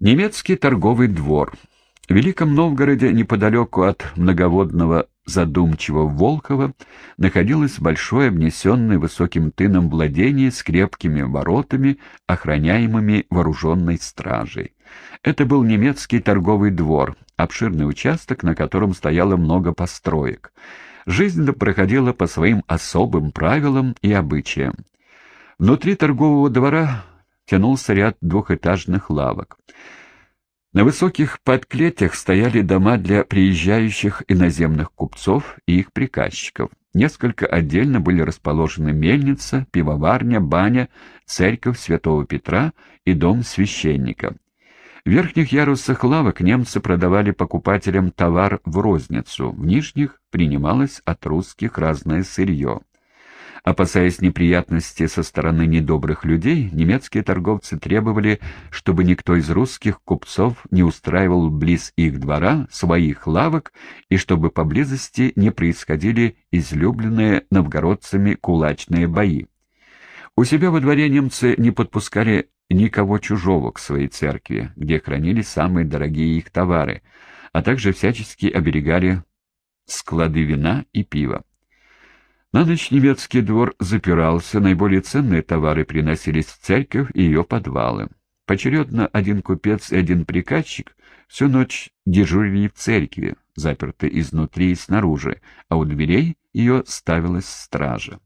Немецкий торговый двор. В Великом Новгороде, неподалеку от многоводного задумчивого Волкова, находилось большое обнесенное высоким тыном владение с крепкими воротами, охраняемыми вооруженной стражей. Это был немецкий торговый двор, обширный участок, на котором стояло много построек. Жизнь проходила по своим особым правилам и обычаям. Внутри торгового двора тянулся ряд двухэтажных лавок. На высоких подклетях стояли дома для приезжающих иноземных купцов и их приказчиков. Несколько отдельно были расположены мельница, пивоварня, баня, церковь Святого Петра и дом священника. В верхних ярусах лавок немцы продавали покупателям товар в розницу, в нижних принималось от русских разное сырье. Опасаясь неприятностей со стороны недобрых людей, немецкие торговцы требовали, чтобы никто из русских купцов не устраивал близ их двора своих лавок и чтобы поблизости не происходили излюбленные новгородцами кулачные бои. У себя во дворе немцы не подпускали никого чужого к своей церкви, где хранились самые дорогие их товары, а также всячески оберегали склады вина и пива. На ночь немецкий двор запирался, наиболее ценные товары приносились в церковь и ее подвалы. Поочередно один купец и один приказчик всю ночь дежурили в церкви, заперты изнутри и снаружи, а у дверей ее ставилась стража.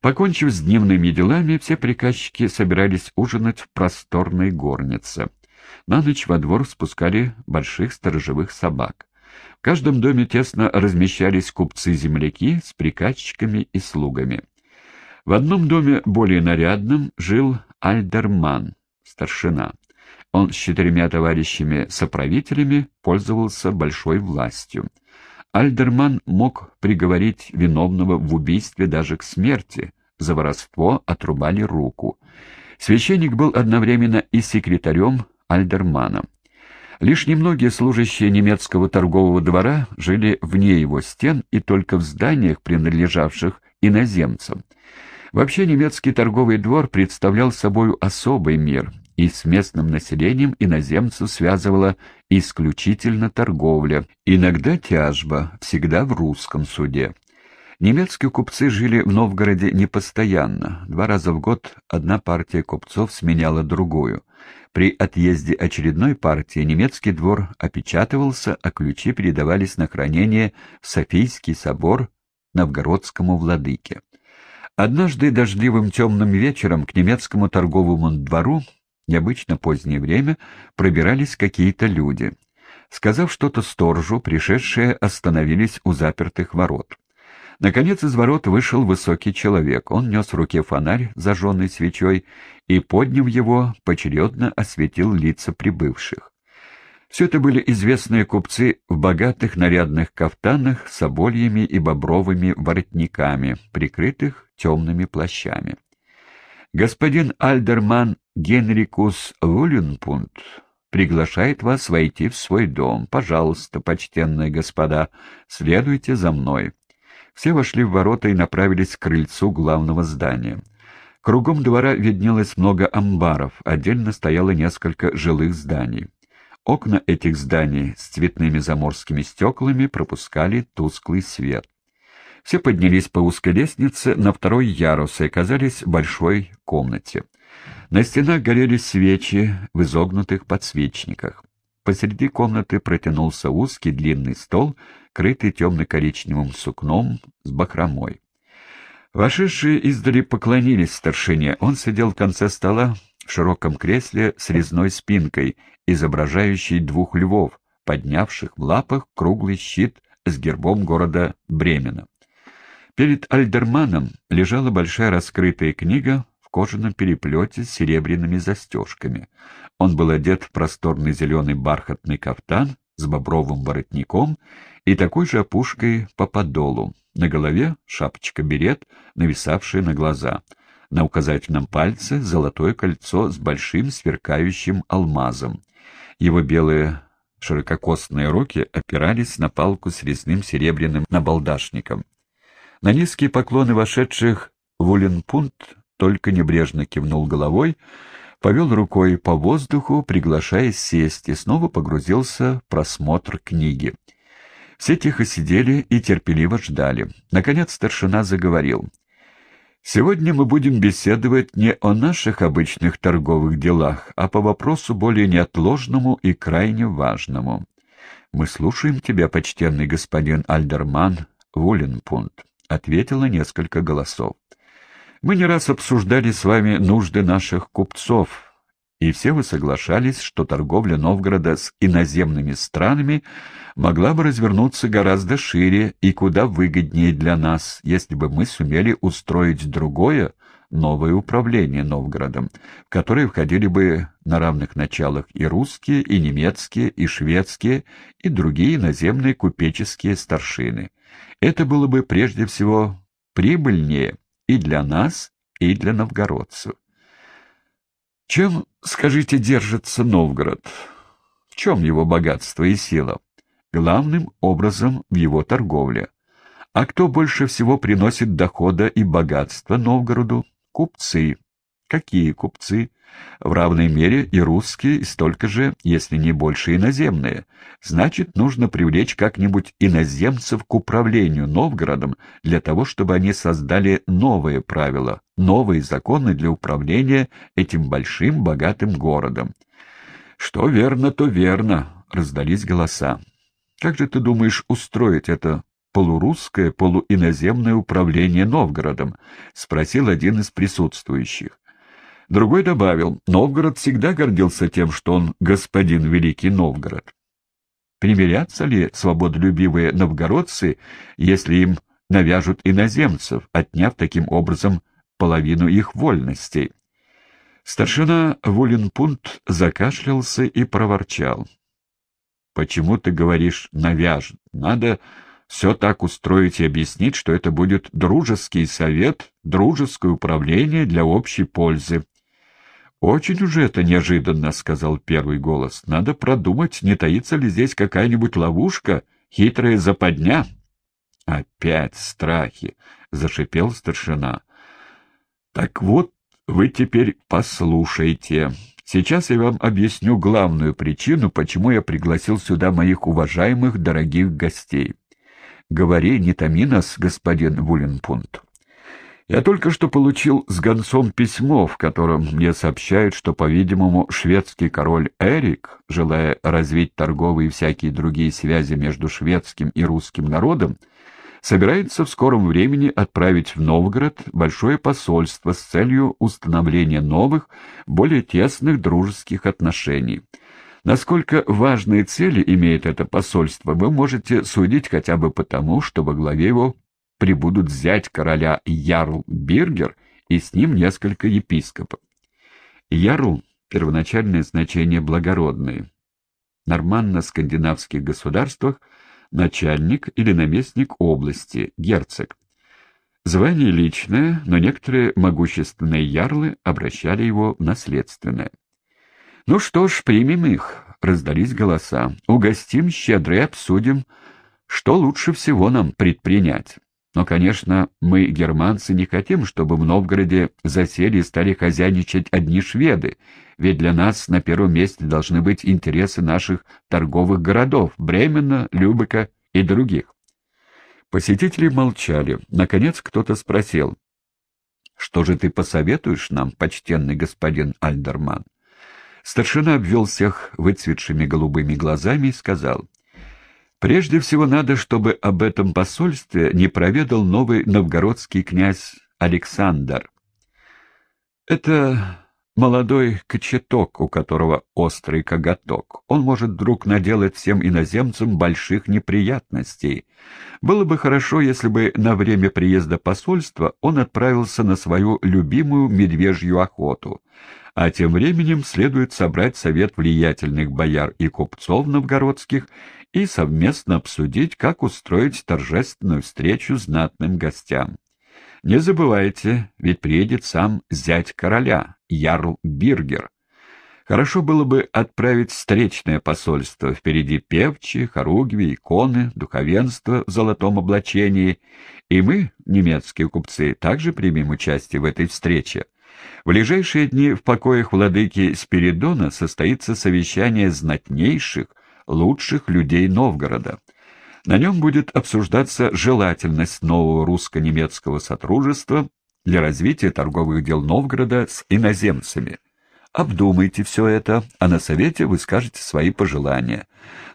Покончив с дневными делами, все приказчики собирались ужинать в просторной горнице. На ночь во двор спускали больших сторожевых собак. В каждом доме тесно размещались купцы-земляки с приказчиками и слугами. В одном доме, более нарядном, жил Альдерман, старшина. Он с четырьмя товарищами-соправителями пользовался большой властью. Альдерман мог приговорить виновного в убийстве даже к смерти, за воровство отрубали руку. Священник был одновременно и секретарем Альдермана. Лишь немногие служащие немецкого торгового двора жили вне его стен и только в зданиях, принадлежавших иноземцам. Вообще немецкий торговый двор представлял собой особый мир, и с местным населением иноземцев связывала исключительно торговля, иногда тяжба, всегда в русском суде. Немецкие купцы жили в Новгороде непостоянно. Два раза в год одна партия купцов сменяла другую. При отъезде очередной партии немецкий двор опечатывался, а ключи передавались на хранение в Софийский собор новгородскому владыке. Однажды дождливым темным вечером к немецкому торговому двору, необычно позднее время, пробирались какие-то люди. Сказав что-то сторожу, пришедшие остановились у запертых ворот. Наконец из ворот вышел высокий человек. Он нес в руке фонарь, зажженный свечой, и, подняв его, поочередно осветил лица прибывших. Все это были известные купцы в богатых нарядных кафтанах с обольями и бобровыми воротниками, прикрытых темными плащами. Господин Альдерман Генрикус Вуленпунт приглашает вас войти в свой дом. Пожалуйста, почтенные господа, следуйте за мной. Все вошли в ворота и направились к крыльцу главного здания. Кругом двора виднелось много амбаров, отдельно стояло несколько жилых зданий. Окна этих зданий с цветными заморскими стеклами пропускали тусклый свет. Все поднялись по узкой лестнице на второй ярус и оказались в большой комнате. На стенах горели свечи в изогнутых подсвечниках. Посреди комнаты протянулся узкий длинный стол, крытый темно-коричневым сукном с бахромой. Вошедшие издали поклонились старшине. Он сидел в конце стола в широком кресле с резной спинкой, изображающей двух львов, поднявших в лапах круглый щит с гербом города Бремена. Перед Альдерманом лежала большая раскрытая книга в кожаном переплете с серебряными застежками. Он был одет в просторный зеленый бархатный кафтан с бобровым воротником и такой же опушкой по подолу. На голове шапочка-берет, нависавшая на глаза. На указательном пальце золотое кольцо с большим сверкающим алмазом. Его белые ширококостные руки опирались на палку с резным серебряным набалдашником. На низкие поклоны вошедших Вуленпунт только небрежно кивнул головой, повел рукой по воздуху, приглашая сесть, и снова погрузился в просмотр книги. Все тихо сидели и терпеливо ждали. Наконец старшина заговорил. «Сегодня мы будем беседовать не о наших обычных торговых делах, а по вопросу более неотложному и крайне важному. Мы слушаем тебя, почтенный господин Альдерман Вуленпунт», — ответило несколько голосов. Мы не раз обсуждали с вами нужды наших купцов, и все вы соглашались, что торговля Новгорода с иноземными странами могла бы развернуться гораздо шире и куда выгоднее для нас, если бы мы сумели устроить другое, новое управление Новгородом, в которое входили бы на равных началах и русские, и немецкие, и шведские, и другие наземные купеческие старшины. Это было бы прежде всего прибыльнее и для нас, и для новгородцев. Чем, скажите, держится Новгород? В чем его богатство и сила? Главным образом в его торговле. А кто больше всего приносит дохода и богатства Новгороду? Купцы. Какие купцы? В равной мере и русские, и столько же, если не больше иноземные. Значит, нужно привлечь как-нибудь иноземцев к управлению Новгородом для того, чтобы они создали новые правила, новые законы для управления этим большим богатым городом. «Что верно, то верно», — раздались голоса. «Как же ты думаешь устроить это полурусское, полуиноземное управление Новгородом?» — спросил один из присутствующих. Другой добавил, Новгород всегда гордился тем, что он господин Великий Новгород. Примирятся ли свободолюбивые новгородцы, если им навяжут иноземцев, отняв таким образом половину их вольностей? Старшина Вуленпунт закашлялся и проворчал. «Почему ты говоришь «навяжут»? Надо все так устроить и объяснить, что это будет дружеский совет, дружеское управление для общей пользы. «Очень уже это неожиданно», — сказал первый голос. «Надо продумать, не таится ли здесь какая-нибудь ловушка, хитрая западня». «Опять страхи», — зашипел старшина. «Так вот, вы теперь послушайте. Сейчас я вам объясню главную причину, почему я пригласил сюда моих уважаемых дорогих гостей. Говори, не томи нас, господин Вуленпунт». Я только что получил с гонцом письмо, в котором мне сообщают, что, по-видимому, шведский король Эрик, желая развить торговые и всякие другие связи между шведским и русским народом, собирается в скором времени отправить в Новгород большое посольство с целью установления новых, более тесных дружеских отношений. Насколько важные цели имеет это посольство, вы можете судить хотя бы потому, что во главе его прибудут взять короля Ярл Биргер и с ним несколько епископов. Ярл — первоначальное значение благородный. Норманно-скандинавских государствах начальник или наместник области, герцог. Звание личное, но некоторые могущественные ярлы обращали его в наследственное. «Ну что ж, примем их», — раздались голоса. «Угостим щедро и обсудим, что лучше всего нам предпринять». Но, конечно, мы, германцы, не хотим, чтобы в Новгороде засели и стали хозяйничать одни шведы, ведь для нас на первом месте должны быть интересы наших торговых городов — Бремена, Любека и других. Посетители молчали. Наконец кто-то спросил. — Что же ты посоветуешь нам, почтенный господин Альдерман? Старшина обвел всех выцветшими голубыми глазами и сказал — Прежде всего надо, чтобы об этом посольстве не проведал новый новгородский князь Александр. Это молодой кочеток, у которого острый коготок. Он может вдруг наделать всем иноземцам больших неприятностей. Было бы хорошо, если бы на время приезда посольства он отправился на свою любимую медвежью охоту. А тем временем следует собрать совет влиятельных бояр и купцов новгородских и совместно обсудить, как устроить торжественную встречу знатным гостям. Не забывайте, ведь приедет сам зять короля, Ярл Биргер. Хорошо было бы отправить встречное посольство. Впереди певчи, хоругви, иконы, духовенство в золотом облачении. И мы, немецкие купцы, также примем участие в этой встрече. В ближайшие дни в покоях владыки Спиридона состоится совещание знатнейших, лучших людей Новгорода. На нем будет обсуждаться желательность нового русско-немецкого сотрудничества для развития торговых дел Новгорода с иноземцами. Обдумайте все это, а на совете вы скажете свои пожелания.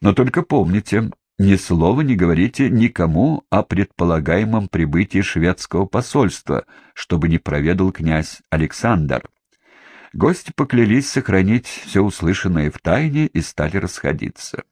Но только помните, ни слова не говорите никому о предполагаемом прибытии шведского посольства, чтобы не проведал князь Александр. Гости поклялись сохранить все услышанное в тайне и стали расходиться.